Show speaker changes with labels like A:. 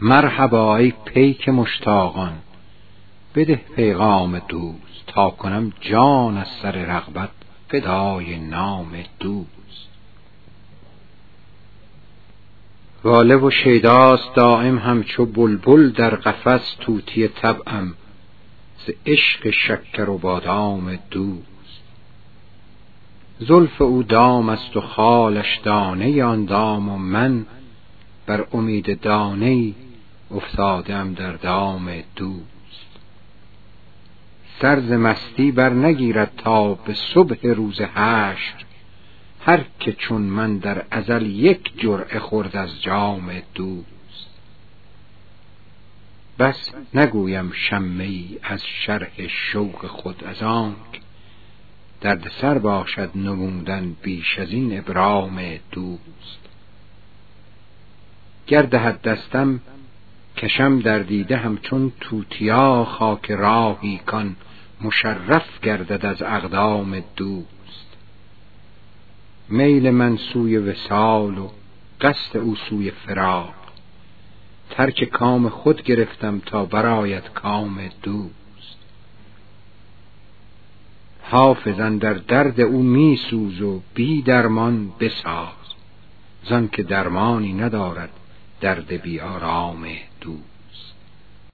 A: مرحبا ای پیک مشتاقان. بده پیغام دوست تا کنم جان از سر رغبت فدای نام دوست. واله و شیداست دایم همچو بلبل در قفس طوطی طبعم. ز عشق شکر و بادام دوست. زلف او دام است و خالش دانه آن دام و من بر امید دانه ام در دام دوست. سر ز مستی برنگیرد تا به صبح روز حشر هر که چون من در ازل یک جرعه خورد از جام دوست. بس نگویم شمه ای از شرح شوق خود از آنک دردسر باشد نمودن بیش از این ابرام دوست. گر دهد دستم کشم در دیده همچون توتیا خاک راهی کان مشرف گردد از اقدام دوست. میل من سوی وصال و قصد او سوی فراق. ترک کام خود گرفتم تا برآید کام دوست. حافظ اندر درد او می سوز و بی درمان بساز. زانکه درمانی ندارد درد بی آرام دوست.